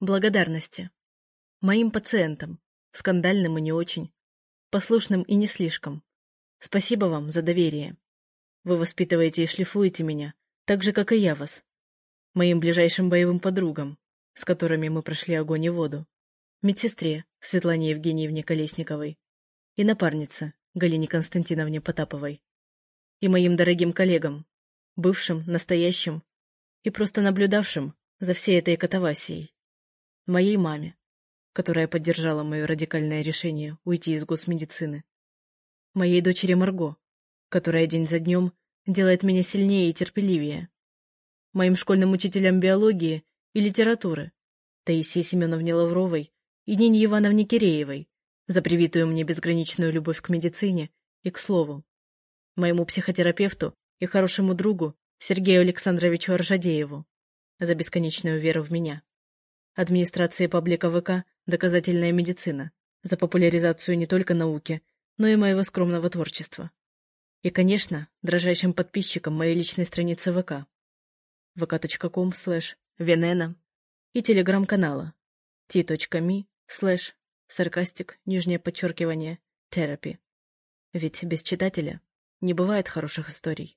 благодарности. Моим пациентам, скандальным и не очень, послушным и не слишком. Спасибо вам за доверие. Вы воспитываете и шлифуете меня, так же, как и я вас. Моим ближайшим боевым подругам, с которыми мы прошли огонь и воду. Медсестре Светлане Евгеньевне Колесниковой и напарнице Галине Константиновне Потаповой. И моим дорогим коллегам, бывшим, настоящим и просто наблюдавшим за всей этой катавасией. Моей маме, которая поддержала мое радикальное решение уйти из госмедицины. Моей дочери Марго, которая день за днем делает меня сильнее и терпеливее. Моим школьным учителям биологии и литературы, Таисии Семеновне Лавровой и Нине Ивановне Киреевой, за привитую мне безграничную любовь к медицине и к слову. Моему психотерапевту и хорошему другу Сергею Александровичу Аржадееву за бесконечную веру в меня. Администрации паблика ВК «Доказательная медицина» за популяризацию не только науки, но и моего скромного творчества. И, конечно, дрожайшим подписчикам моей личной страницы ВК vk.com слэш венена и телеграм-канала t.me слэш саркастик нижнее подчеркивание терапи. Ведь без читателя не бывает хороших историй.